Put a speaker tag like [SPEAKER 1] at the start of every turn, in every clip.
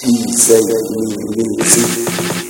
[SPEAKER 1] Inside me music.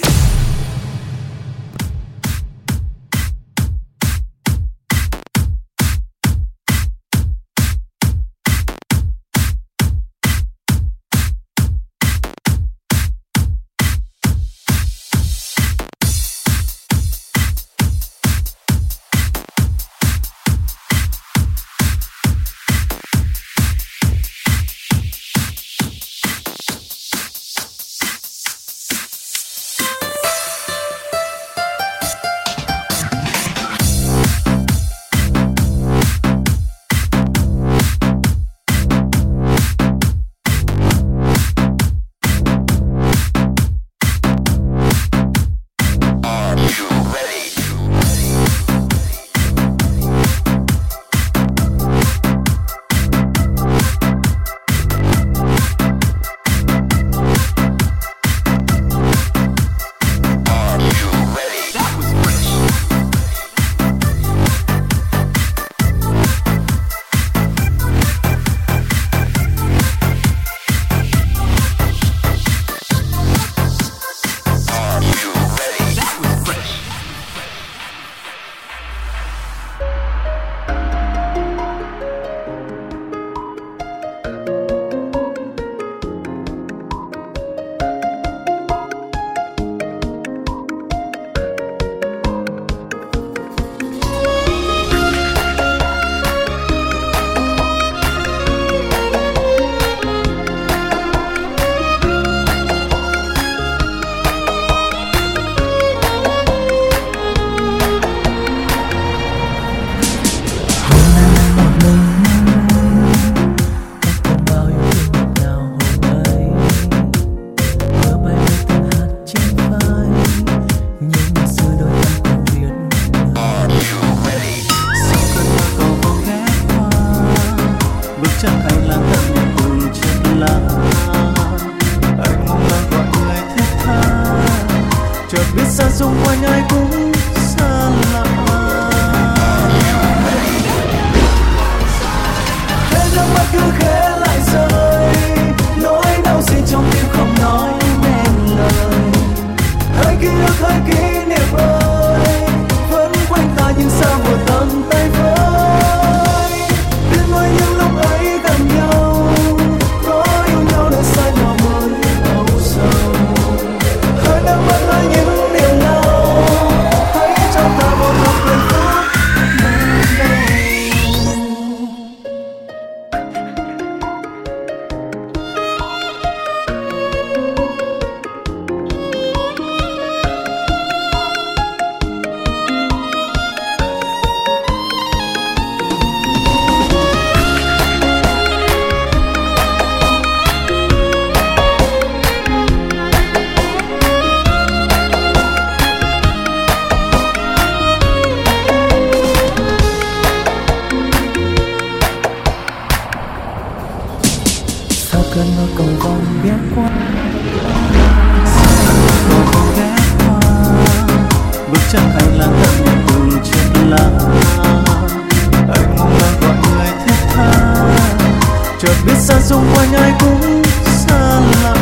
[SPEAKER 1] chợt biết xa xung quanh ai cũng xa lạ.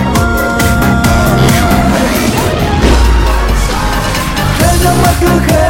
[SPEAKER 1] Thế gian mắt cứ khép